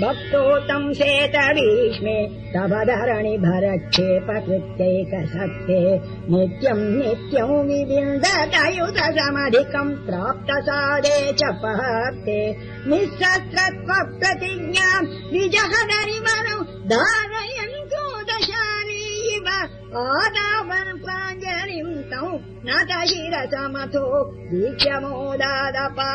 भक्तोत्तम् सेत शेत भीष्मे तव धरणि भरक्षेपकृत्यैकसत्ये नित्यम् नित्यम् विबिन्दतयुत समधिकम् प्राप्त सादे च पे निःस्रत्वप्रतिज्ञाम् विजहदरिवनौ आदावन् प्राञ्जलिम् तौ न त शिरसमथो दादपा